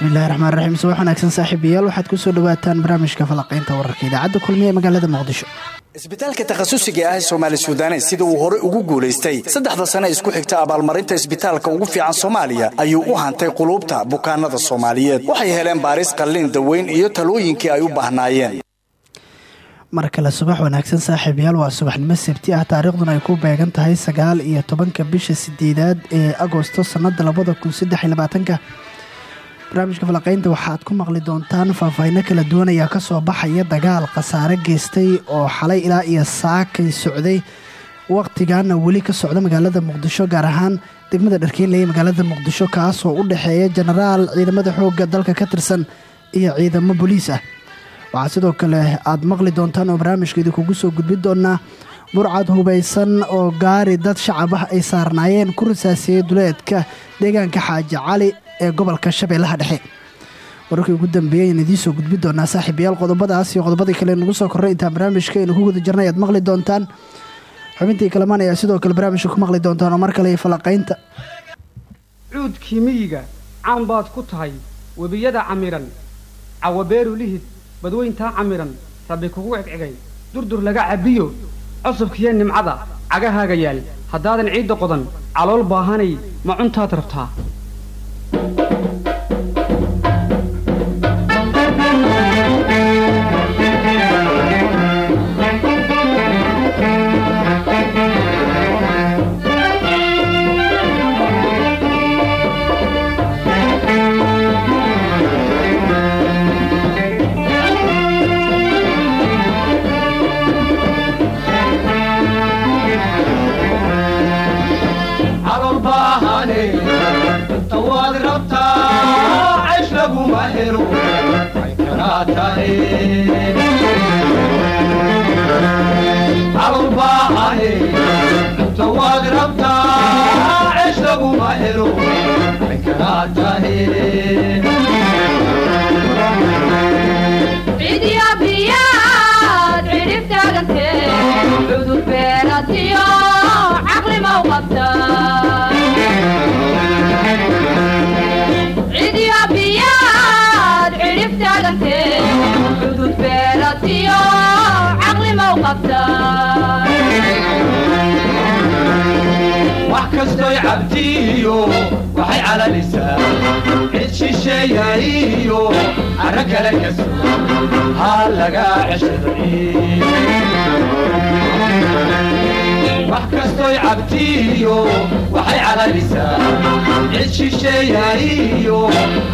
bismillahi raxmaan raxiim subax wanaagsan saaxiibayaal waxaad ku soo dhawaataan barnaamijka falaqaynta wararka idaacadda kulmiye ee magaalada muqdisho. Isbitaalka takhasusiga ah ee soomaali suudanes sida uu horey ugu guulaystay saddexda sane isku xigta abaalmarinta isbitaalka ugu fiican soomaaliya ayuu u hantay quluubta bukaanada soomaaliyeed. Waxay heleen baaris qalliin daweyn iyo talooyinkii ay u baahnaayeen. Mar kale subax wanaagsan saaxiibayaal waa subaxnimo sabti ah. Taariikhduna ay ku beegan tahay sagaal iyo tobanka bisha sideedaad ee agosto sannada labada kun saddex iyo labaatanka barnaamijka falaqaynta waxaad ku maqli doontaan faahfaahino kala duwan ayaa ka soo baxaya dagaal khasaare geystay oo xalay ilaa iyo saakay socday waqtigaana weli ka socda magaalada muqdisho gaar ahaan degmada dharkeynley ee magaalada muqdisho kaasoo u dhexeeya jenaraal ciidamada xoogga dalka ka tirsan iyo ciidamo boliis ah. Waxaa sidoo kale aad maqli doontaan oo barnaamijka idinkugu soo gudbin doonaa burcad hubaysan oo gaari dad shacab ah ay saarnaayeen ku rasaasiyey duleedka deegaanka xaaji cali ee gobolka shabeellaha dhexe. Wararkii ugu dambeeyey ayaan idiin soo gudbin doonaa saaxiibayaal qodobadaas iyo qodobadii kale nagu soo korray. Barnaamijka aynu ku guda jirnay aad maqli doontaan. Xubintii kalamaan ayaa sidoo kale barnaamijka ku maqli doontaan oo mar kale falaqaynta cuudkii miyiga caan baad ku tahay webiyada camiran. Cawabeeru lihid badweyntaa camiran rabbi kugu cegcegay durdur laga cabbiyo cusubkiyo nimcada cagahaaga yaal. Haddaadan ciidda qodan calool baahanay ma cuntaad rabtaa laguma helo way kala tahe albaahane inta waad rabtaa ceesh laguma helo way kala tahe عقلي ما وقفتها wax kastoy cabdiyo waxay calalisaa cid shisheeyayiyo carro kale ka sugan ha laga ceshadai wax kastoy cabdiyo waxay calalisaa cid shisheeyayiyo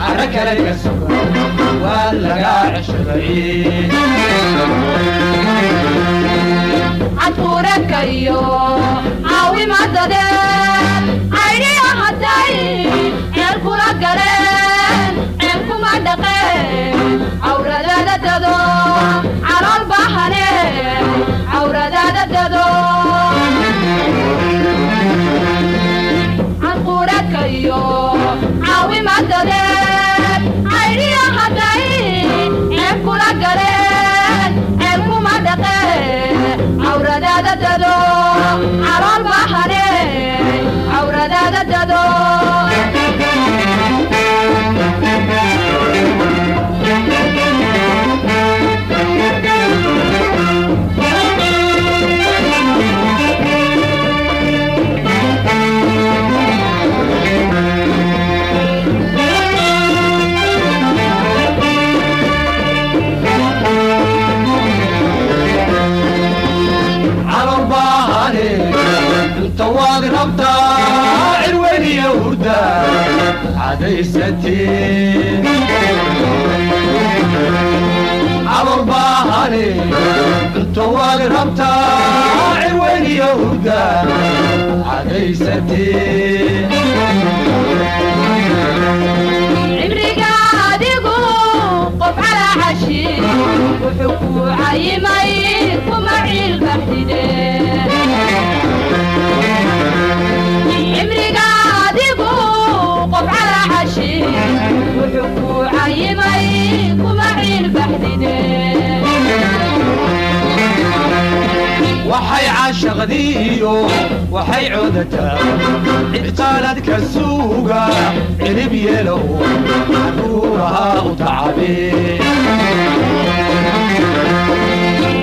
carro kale ka sugan. Waa laga ceshaday. Cadfuureedka iyo caawimadadeen caydhiya hadday ceel kula galeen. Ceel kuma dhaqeen. Cawradaada dado calool caawimadadeen caydhiya hadday cadaysatee calol baahane cunto waad rabtaa cirweyniyo hurda cadaysatee cibriga adigu qof calaa cashi wuxuu ku cayimay kuma ciilbaxdide cimriga wuxuu cayimay kuma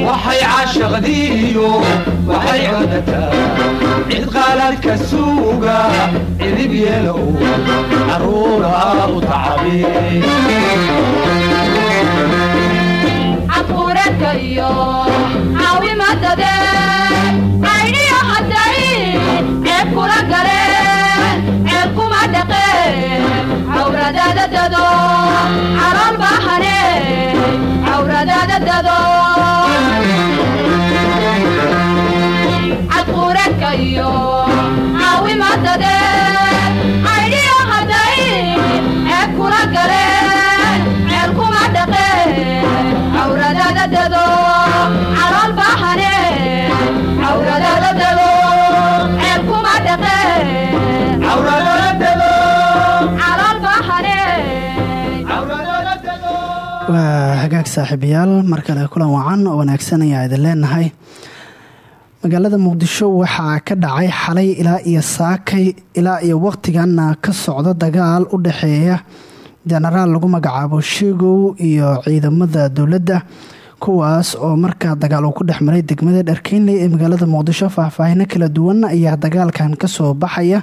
waxay caashaqdiiyo waxay coodataa cid qaaladka suuga cidib yeelow caruura u tacabi caquureedka iyo caawimadade caydhiyo hadday ceeb kula galeen ceeb kuma dhaqeen cawradaada dado calool baahane cawradaada caawimadade caydhiyo hadday ceeb kula galeen ceeb kuma dhaqeen cawradaada dado calool baahane cawradaada dado ceeb kuma dhaqeen waa hagaag saaxiibayaal. Mar kale kulan wacan oo wanaagsan ayaa idin leenahay magaalada muqdisho waxaa ka dhacay xalay ilaa iyo saakay ilaa iyo waqtiganna ka socda dagaal u dhexeeya jenaraal lagu magacaabo sheegow iyo ciidamada dowladda kuwaas oo markaa dagaal uu ku dhex maray degmada dharkeynley ee magaalada muqdisho faahfaahino kala duwan ayaa dagaalkan ka soo baxaya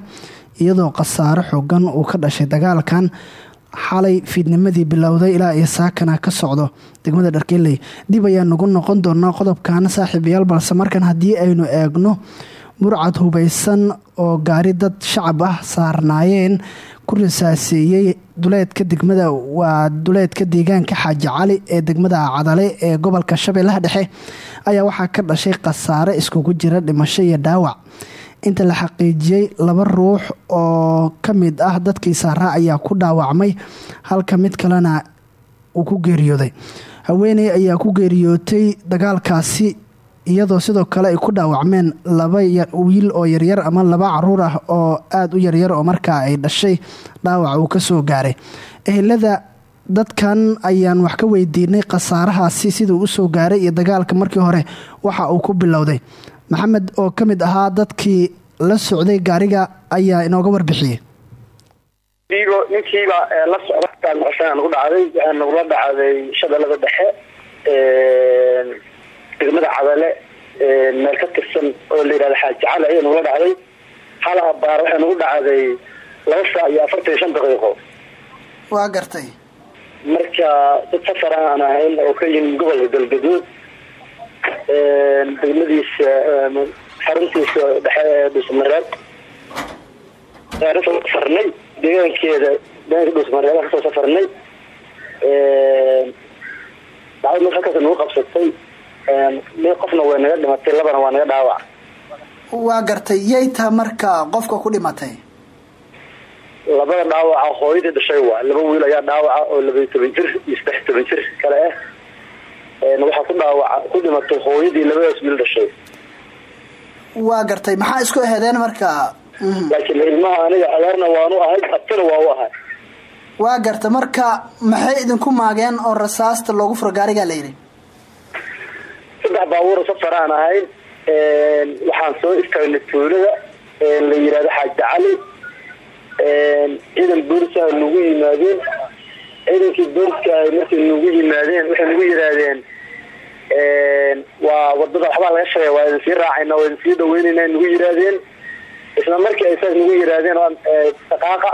iyadoo khasaaro xoogan uu ka dhashay dagaalkan xalay fiidnimadii bilowday ilaa iyo saakana ka socdo. Degmada dharkeynley dib ayaa nagu noqon doonaa qodobkan saaxiibayaal balse markan haddii aynu eegno burcad hubaysan oo gaari dad shacab ah saarnaayeen ku rasaaseeyey duleedka degmada waa duleedka deegaanka xaaji cali ee degmada cadale ee gobolka shabeellaha dhexe. Ayaa waxaa ka dhashay khasaare iskugu jira dhimasho iyo dhaawac inta la xaqiijiyey laba ruux oo ka mid ah dadkii saaraa ayaa ku dhaawacmay halka mid kalena uu ku geeriyooday. Haweeney ayaa ku geeriyootay dagaalkaasi iyadoo sidoo kale ay ku dhaawacmeen laba wiil oo yaryar ama laba carruur ah oo aada u yaryar oo markaa ay dhashay dhaawac uu ka soo gaaray. Ehelada dadkan ayaan wax ka weydiinay khasaarahaasi siduu u soo gaaray iyo dagaalka markii hore waxa uu ku bilowday maxamed oo ka mid ahaa dadkii la socday gaariga ayaa inooga warbixiyey. Digo ninkiiba la socda maqashaan nagu dhacday waxaa nagula dhacday shabeellada dhexe degmada cadale meel ka tirsan oo la yidhahda xaaji cali ayaa nagula dhacday. Hal abaar waxay nagu dhacday laba saac iyo afartan iyo shan daqiiqo. Waa gartay. Marka dad safar aan ahayn oo ka yimid gobolka galgaduud degmadiisa xaruntiisa dhexe ee dhuusmareeb ka soo safarnay deegaankeeda deegaanka dhuusmareeb ka soo safarnay dacwad marka halkaas nagu qabsatay mid qofna way naga dhimatay labana waa naga dhaawac waa gartay yay taa marka qofka ku dhimatay labada dhaawaca hooyadii dhashay waa laba wiil ayaa dhaawaca oo labaiyo toban jir iyo saddex toban jir kale ah waxaa ku dhaawaca ku dhimatay hooyadii labadaas wiil dhashay. Waa gartay. Maxaa isku ahedeen marka? Laakiin ilmaha aniga adeerna waanu ahay abtina waa u ahay. Waa garta marka maxay idinku maageen oo rasaasta loogu furo gaarigaa layidhi saddex baabuura safar aan ahayn waxaan soo istaagnay tuulada la yihahdo xaaji cali. Ciidan booliska nagu yimaadeen ciidankii booliska ahay markay nagu yimaadeen waxay nagu yidhaahdeen waa waddada waxbaa laga sheegay waa idin sii raacayna waa idin sii dhaweynayna nagu yidhaahdeen isla markii ay saas nagu yidhaahdeen dhaqaaqa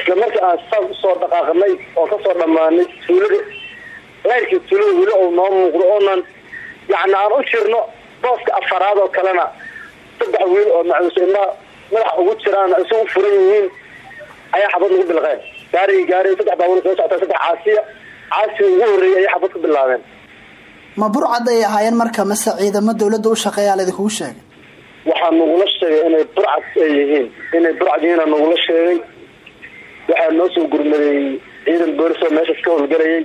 isla markii aan saas u soo dhaqaaqnay oo ka soo dhammaanay tuulada leyrkii tuulada weli ou noo muuqdo oonan yani aan u jirno booska afaraad oo kalena saddex wiil oo macduusa ilmaha madaxa ugu jiraan isu u furan yihiin ayaa xabad nagu bilqeen gaarigi gaari saddex baabuur soo socota saddex caasiya caasiga ugu horreeyay ayay xabad ku bilaabeen. Ma burcad ay ahaayeen marka mase ciidamo dawladda u shaqeeyaa laydinkugu sheegay? Waxaa nagula sheegay inay burcad ay yihiin inay burcad yihiina nagula sheegay waxaa noo soo gurmaday ciidan boolis oo meeshaas ka howlgalayay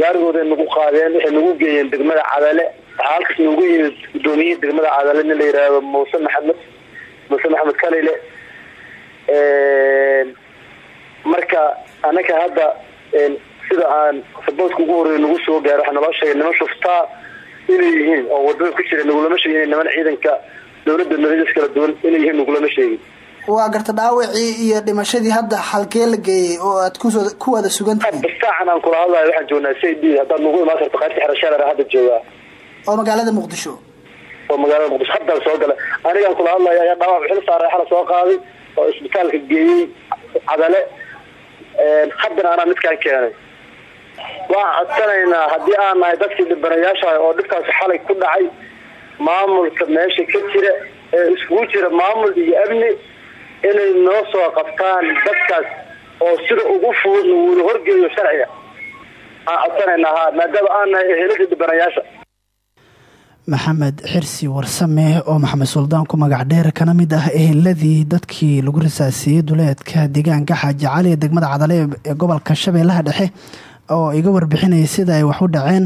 gaarigooday nagu qaadeen waxay nagu geeyeen degmada cadale. Waxaa halkaas noogu yimid gudoomiyihii degmada cadale nin la yidhaahdo muuse maxamed muuse maxamed kalile marka anaka hadda sida aan sabooska ugu horreeya nagu soo gaaro waxaa naloo sheegay niman shuftaa inay yihiin oo waddada ku jira nagulama sheegin niman ciidanka dawladda madadiis kala duwan inay yihiin nagulama sheegin. Waa garta dhaawacii iyo dhimashadii hadda halkee la geeyey oo aad ku soo ku wada sugan tahay? Bastaacan aan kula hadlayo waxaan joognaa c d haddaad nagu imaan karto qaybta xerashaaleer hadda joogaa oo magaalada muqdisho. Oo magaalada muqdisho haddaan soo gala. Anigaan kula hadlaya ayaa dhaawac xil saaray xala soo qaaday oo isbitaalka geeyey cadale haddana anaa midkaan keenay. Waxaan codsanaynaa haddii aan nahay dadkii dhibanayaasha oo dhibkaasi xalay ku dhacay maamulka meesha ka jira ee iskugu jira maamul iyo amni inay noo soo qabtaan dadkaas oo sida ugu fudud laguula horgeeyo sharciga. Aan codsanaynaa ha maadaama aan nahay eheladii dhibanayaasha maxamed xirsi warsame oo maxamed suldaan ku magac dheer kana mid ah eheladii dadkii lagu rasaasiyey duleedka deegaanka xaaji cali ee degmada cadale ee gobolka shabeellaha dhexe oo iga warbixinayay sida ay wax u dhaceen.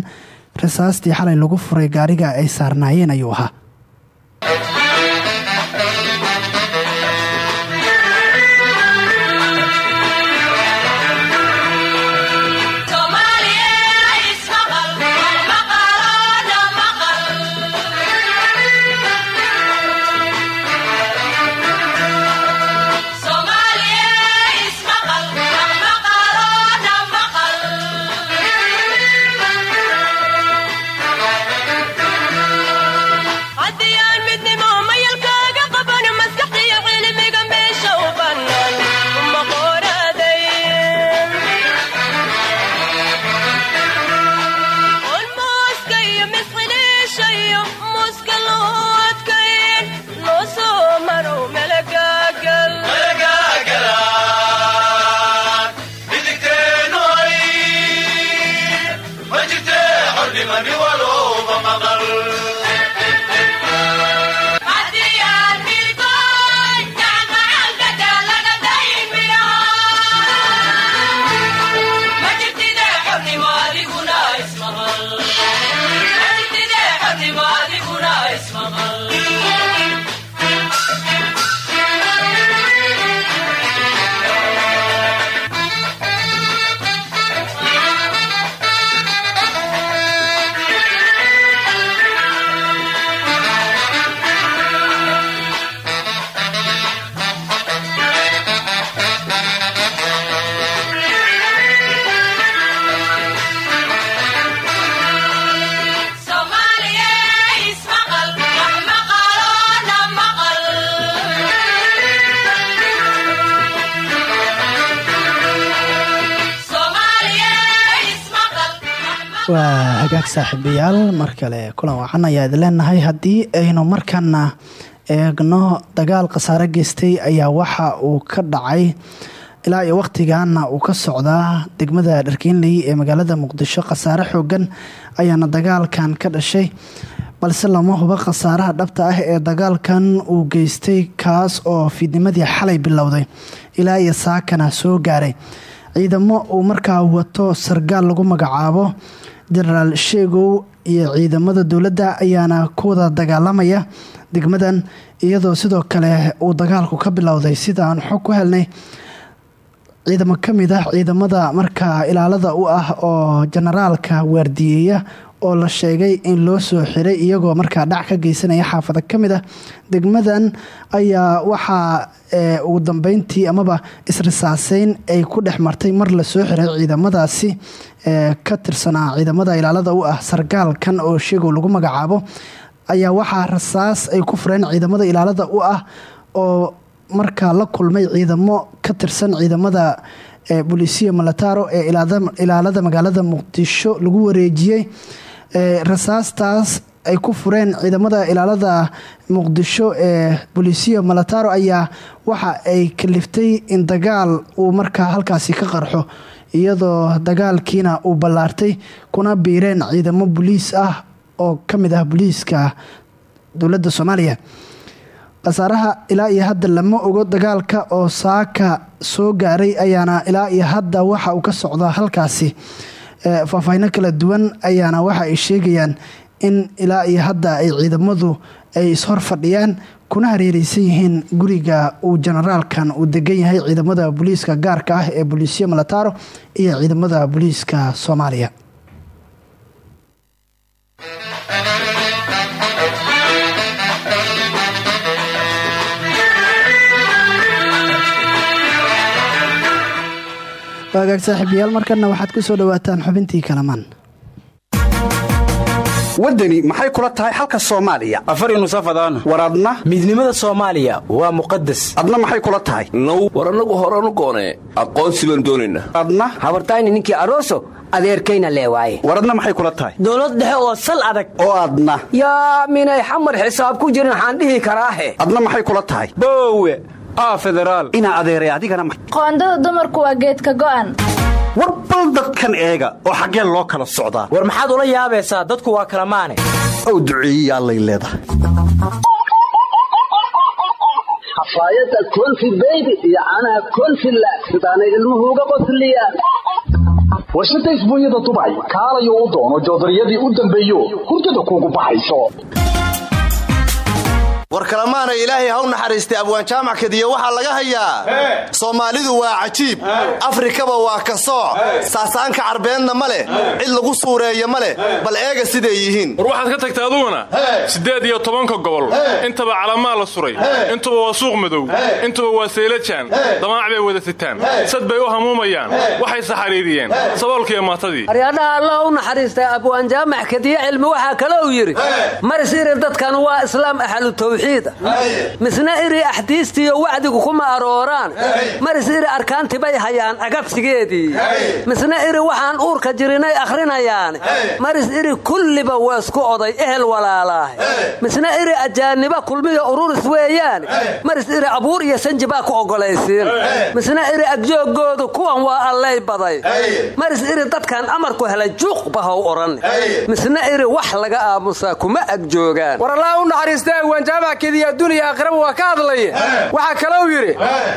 Rasaastii xalay lagu furay gaariga ay saarnaayeen ayuu ahaa waa hagaag saaxiibayaal mar kale kulan wacan ayaa idin leenahay haddii aynu markana eegno dagaal khasaare geystay ayaa waxa uu ka dhacay ilaa iyo wakhtigaana uu ka socdaa degmada dharkiinley ee magaalada muqdisho khasaare xoogan ayaana dagaalkan ka dhashay balse lama hubo khasaaraha dhabta ah ee dagaalkan uu geystay kaas oo fiidnimadii xalay bilowday ilaa iyo saakana soo gaaray. Ciidamo uu markaa wato sargaal lagu magacaabo jenaraal sheegow iyo ciidamada dowladda ayaana ku wada dagaalamaya degmadan iyadoo sidoo kale uu dagaalku ka bilowday sida aan xog ku helnay. Ciidamo ka mid ah ciidamada markaa ilaalada u ah oo jenaraalka waardiyeeya oo la sheegay in loo soo xiray iyagoo markaa dhac ka geysanaya xaafada. Ka ah degmadan ayaa waxaa ugu dambeyntii amaba isrisaaseyn ay ku dhex martay mar la soo xiray ciidamadaasi ka tirsanaa ciidamada ilaalada u ah sargaalkan oo sheegow lagu magacaabo. Ayaa waxaa rasaas ay ku fureen ciidamada ilaalada u ah oo markaa la kulmay ciidamo ka tirsan ciidamada bolisiya malataro ee ilaalada magaalada muqdisho lagu wareejiyey rasaastaas ay ku fureen ciidamada ilaalada muqdisho ee bolisiya malataro ayaa waxa ay kaliftay in dagaal uu markaa halkaasi ka qarxo iyadoo dagaalkiina uu ballaartay kuna biireen ciidamo boliis ah oo ka mid ah booliiska dowladda soomaaliya. Khasaaraha ilaa iyo hadda lama ogo dagaalka oo saaka soo gaaray ayaana ilaa iyo hadda waxa uu ka socdaa halkaasi faahfaahino kala duwan ayaana waxa ay sheegayaan in ilaa iyo hadda ay ciidamadu ay ishor fadhiyaan kuna hareereysan yihiin guriga uu jenaraalkan uu degan yahay ciidamada booliiska gaarka ah ee booliisya malataro iyo ciidamada booliiska soomaaliya waagaag saaxiibayaal markana waxaad ku soo dhawaataan xubintii kalamaan. Waddani maxay kula tahay xalka soomaaliya? Afari nusafadaan war adna? Midnimada soomaaliya waa muqadas adna maxay kula tahay? Now war annagu horanu goonee. Aqoonsi baan doonaynaa adna? Habartayni ninkii aroso adeerkayna leewaaye war adna maxay kula tahay? Dowlad dhexe oo sal adag. Oo adna. Yaa minay xamar xisaab ku jirin waxaan dhihi karaahe adna maxay kula tahay? Boowe inaa adeeray adigana ma qoondada dumarku waa geedka go'an. War bal dadkan eega oo xaggeen loo kala socdaa war maxaad ula yaabaysaa? Dadku waa kala maane. Ow duceeyiya allay leedahay xafaayadda konfi beybi iyo caanaha konfi laag sidaanay ilmuhu uga qosliyaan warshada isbuunyada dubay kaalayo u doono joodariyadii u dambeeyo hurdada kuugu baxayso war kalemaana ilaahay haw naxariistay abwaan jaamac kadiya waxaa laga hayaa. Soomaalidu waa cajiib. Afrikaba waa ka sooc saasaanka carbeenna ma leh. Cid lagu suureeya ma leh. Bal eega siday yihiin? War waxaad ka tagta aduguna siddeed iyo tobanka gobol. Intaba calamaa la suray. Intuba waa suuq madow. Intuba waa saylajaan damaac bay wada sitaan. Sad bay u hamuumayaan. Waxay saxariiriyeen. Saboolkiiyo maatadii. Aryadhaha allah u naxariistay abwaan jaamac kadiye cilmi waxaa kale uu yidhi maris iri dadkan waa islaam axalu tawxiida misna iri axdiistiiyo wacdigu kuma arooraan maris iri arkaanti bay hayaan agabsigeedii. Misna iri waxaan uurka jirinay akhrinayaan. Maris iri kulliba weesku oday ehel walaalaahe misna iri ajaaniba kulmiyo ururis weeyaan. Maris iri abuur iyo sanji baa ku ogolaysiin misna iri agjooggoodu kuwan waa allay baday. Maris iri dadkan amarku helay juuq bahow odhan misna iri wax laga aamusaa kuma agjoogaan kediya adduuniya aakhiraba waa ka hadlaya waxaa kalou yidhi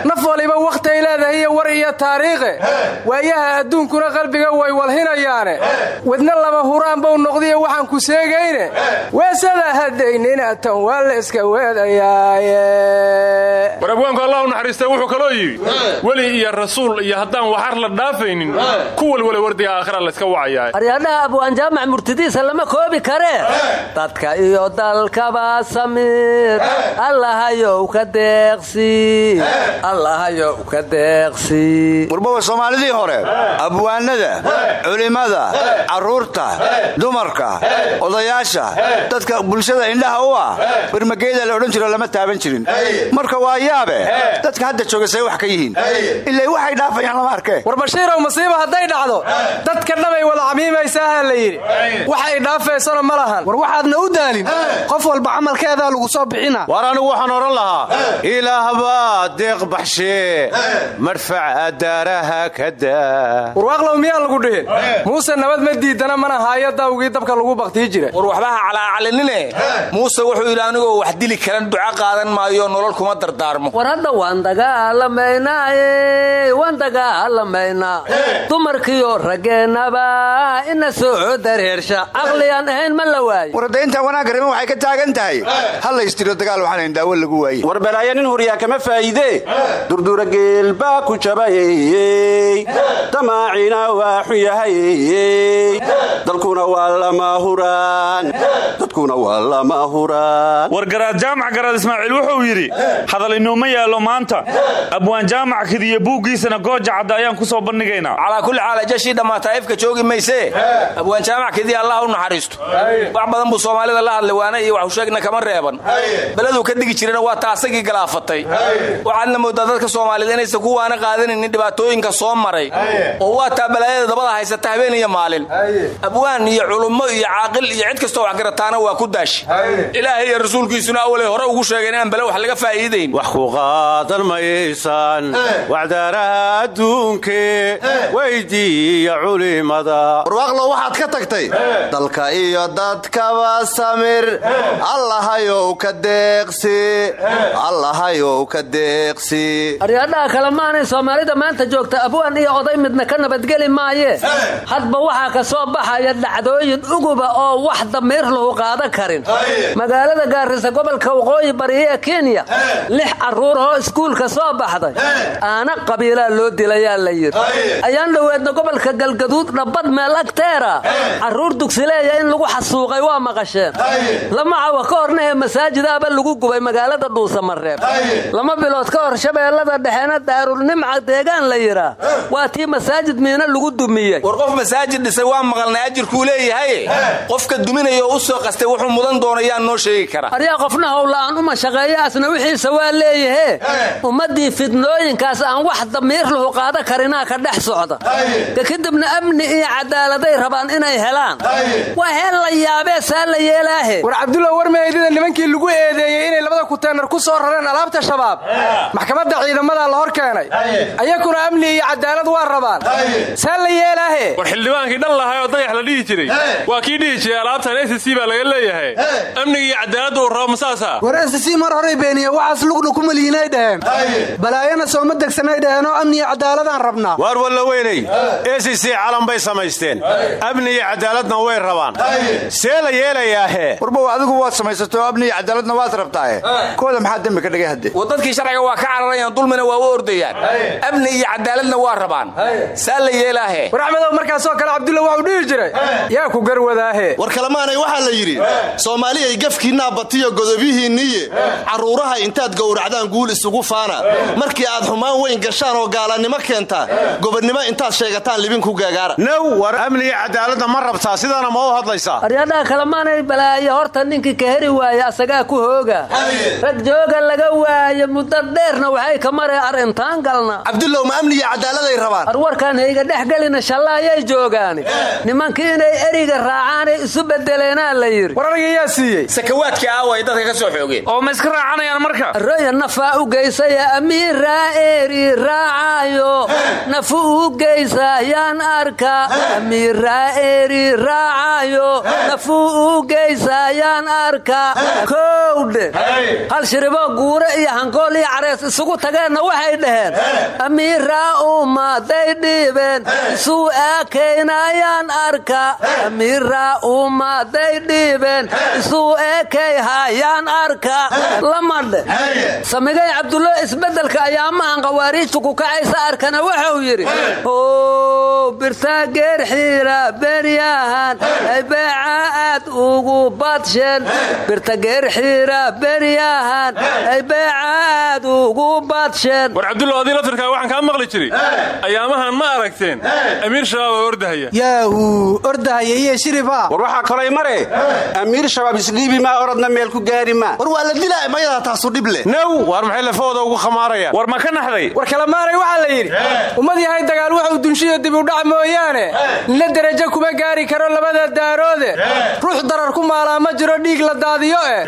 naf waliba wakhtiay leedahay war iyo taariikhe waayaha adduunkuna qalbiga way walhinayaane. Wadna lama huraan bau noqdiyo waxaan ku seegayne weesada hadaynina tan waa la iska weedayaaye. War abwaanku allah u naxariistay wuxuu kaloo yidhi weli iyo rasuul iyo haddaan waxar la dhaafaynin ku walwala wardiga aakhira layska wacayaa aryadhaha abwaan jaamac murtidiisa lama koobi karee dadka iyo dalkaba samir ka deeqsi warbawa soomaalidii hore abwaanada culimmada carruurta dumarka odayaasha dadka bulshada indhaha u ah. Birmageeda la odhan jiro lama taaban jirin. Marka waa yaabe dadka hadda jooga say wax ka yihiin. Ilay waxay dhaafayaan lama arkee war bashiirow masiiba hadday dhacdo dadka dhamay wada camiimaysaaha la yidhi. Waxay dhaafaysana ma lahan. War waxaadna u daalin. Qof walba camalkeedaa lagu soo war anigu waxaan odhan lahaa ilaahbaa deeq baxshee madfaca daaraha ka daa. Warwaaqlow miyaan lagu dhihin muuse nabad ma diidana mana haayo dawgii dabka lagu baktii jira war waxbaha calaacalinine? Muuse wuxuu yidhi anigoo wax dili karan duca qaadan maayo nolol kuma dardaarmo. War hadda waan dagaalamaynaaye waan dagaalamaynaa. Dumarkiyo rageennaba ina soo dareersha. Caqliyaan ahayn ma la waaye wardaynta wanaaggarima waxay ka taagan tahay hal laystiro dagaal waxaan daawo lagu waaye war balaayo nin huryaa kama faa'iidee durdura geel baa ku jabayey. Damaacina waa xun yahayey. Dalkuna waa lama huraan. Dadkuna waa lama huraan. War garaad jaamac garaad ismaaciil wuxuu yidhi hadal inooma yaallo maanta. Abwaan jaamac kidiyo buuggiisana gooja cadda ayaan ku soo bandhigaynaa calaa kulli xaal ajashii dhammaata ifka joogi maysee abwaan jaamac kidii allah u naxariisto. Wax badan buu soomaalida la hadlay waana iyo waxu sheegna kama reeban beleduu ka digi jirana waa ta asagii galaafatay. Waxaadna moodaa dadka soomaaliyed inaysan ku waana qaadanaynin dhibaatooyinka soo maray. Oo waa taa balaayada dabada haysata habeen iyo maalin. Abwaan iyo culummo iyo caaqil iyo cid kastoo waxgarataana waa ku daashi. Ilaahay iyo rasuulkiisuna awalay hore ugu sheegeen inaan bale wax laga faa'iidayn. Wax ku qaadan maysaan wacdaaraha adduunke. Weydiiya culimada. Warwaaqlo waxaad ka tagtay. Dalka iyo dadkaba samir. Allahayow ka deeqsi. Allahayow ka deeqsi. Aryadhaha kale maanay soomaalida maanta joogta abwaan iyo oday midna ka nabadgeli maaye. Hadba waxaa ka soo baxaya dhacdooyin uguba oo wax damiir lahu qaadan karin. Magaalada gaarisa gobolka waqooyi bari ee kenya lix carruur oo iskuulka soo baxday. Aana qabiilaa loo dilayaa la yidhi. Ayaan dhoweedna gobolka galgaduud dhabbad meel agteera carruur dugsileeya in lagu xasuuqay waa maqasheen. Lama cawa ka horna ee masaajidaaba lagu gubay magaalada dhuusamareeb lama bilood ka hor shabeellada dhexeena daarulnimca deegaan la yidhaa waa tii masaajid miina lagu dumiyey. War qof masaajid dhisay waa maqalnay ajirkuu leeyahay. Qofka duminaya oo u soo qastay wuxuu mudan doonayaan noo sheegi kara aryaa qofna howla'aan uma shaqeeya asna wixiisa waa leeyahe ummaddii fidnooyinkaas aan wax damiir lahu qaada karinaa ka dhex socda. Ka kadibna amni iyo cadaaladay rabaan inay helaan. Waa heel la yaabee saa la yeelaahe. War cabdulla warmeydida nimankii lagu eedeeyey inay labada kuteenar ku soo rareen alaabta shabaab. Maxkamadda ciidamada la hor keenay ayakuna amni iyo cadaalad waa rabaan. Saa la yeelaahe? War xildhibaankii dhan lahay oo dayax la dhihi jiray. Waa kii dhihi jiray alaabtan s c baa laga leeyahay. Amniga iyo cadaaladda uu rabo war s c mar horay beeniye waxaas lugna ku malihiinay dhaheen. Balaayana sooma degsanay dhaheen oo amni iyo cadaaladaan rabnaa. Waar walla weynay. Ecc calan bay samaysteen. Amni iyo cadaaladna way rabaan. See la yeelayaahe. Warbow adigu waad samaysato amni iyo cadaaladna waad rabtaahe kooda maxaa dembi ka dhigay hadde wadadkii sharciga waa ka cararayaan dulmina waa u ordayaan. Amni iyo cadaaladna waa rabaan. Saa la yeelaahe. War axmedow markaasoo kale cabdulla waxuu dhihi jiray. Yaa ku garwadaahe war kalemaanay waxaa la yidhi soomaaliyay gafkiinnaa batiyo godobyihiinniye carruuraha intaad gowracdaan guul isugu faana. Markii aad xumaan weyn gashaan oo gaalannimo keentaa gobonnimo intaad sheegataan libinku gaagaara. Now war amni iyo cadaaladna ma rabtaa sidaana ma u hadlaysaa. Aryadhaha kalemaanay balaayo horta ninkii ka heri waaye asagaa ku hooga rag jooga laga waaye muddo dheerna waxay ka maree arrintaan galna. Cabdullow ma amni iyo cadaaladay rabaan. Arwarkaan hayga dhex gelina shallaayay joogaani. Nimankii inay eriga raacaanay isu bedeleenaa la yidhi. War aniga yaa siiyey. Sakawaadkii aawa ay dadka ka soo xoogeen. Oo ma iska raacanayaan marka? Roya nafaa u geysaya amiiraa eri raacaayo. Nafu u geysa yaan arka. Amiiraa eri raacayo nafu u geysa yaan arka hal shiriboo guure iyo hangool iyo carees isugu tageenna waxay dhaheen. Amiiraa ummaday dhiibeen. Isuu eekaynayaan arka. Amiiraa ummaday dhiibeen. Isuu eekayhayaan arka. Lamadhe samigay cabdullo isbeddelka ayaamahan qawaariijtu ku kacaysa arkana wuxuu yidhi birtaa geer xiira beryahan ay beeca aad ugu badsheen. Birta xiira beryahan ay beeca aad ugu badsheen. War cabdullo adii laftirkaa waxaan kaa maqli jiray. Ayaamahan ma aragteen. Amiir shabaab oo ordahaya. Yaahu ordahaya iyo shiriba war waxaa kalay mare amiir shabaab isdhiibi maa orodna meel ku gaari maa war waa la dilaa mayadaa taasu dhib leh. Now waar maxay lafahooda ugu khamaarayaan? War ma ka naxday? War kalemaanay waxaa la yidhi ummad yahay dagaal wuxuu dunshiyo dib udhac mooyaane. Nina derajo kuma gaari karo labada daaroode. Ruux darar ku maalaa ma jiro dhiig la daadiyo eh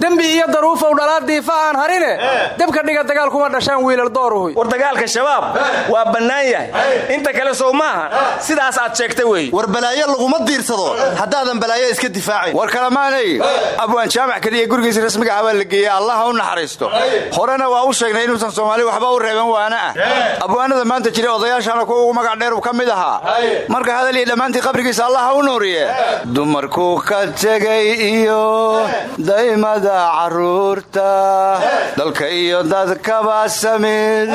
dembi iyo daruufow dhalaa diifa aan harine debka dhiga dagaal kuma dhashaan wiilal dooruhuy war dagaalka shabaab waa bannaan yahay. Inta kale sow maaha sidaas aad sheegtay wey war balaayo laguma diirsado. Haddaadan balaayo iska difaacayn war kalemaanay abwaan jaamac keliya gurigiisa rasmiga ah baa la geeyey. Allah ha u naxariisto. Horena waa u sheegnay inuusan soomaali waxba u reeban waana ah. Abwaanada maanta jira odayaashana kuwa ugu magac dheer ka mid ahaa. Marka hadal iyo dhammaantii qabrigiisa allah ha u nuuriye dumarku ka tegay iyo daymada carruurta dalka iyo dadkaba samid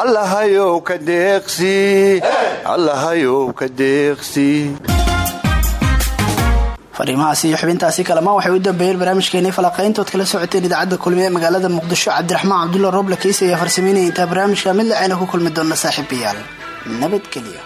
allahayow ka deeqsi allahayow ka deeqsi fariimahaasi iyo xubintaasi kalamaan waxay u dambeeyeen barnaamijkeenii falaqayntood kala socoteen idaacadda kulmiye ee magaalada muqdisho cabdiraxmaan cabdulla rooble keysi ayaa farsameynaya intaa barnaamijka mid lacayna ku kulmi doona saaxiibayaal nabadgelyo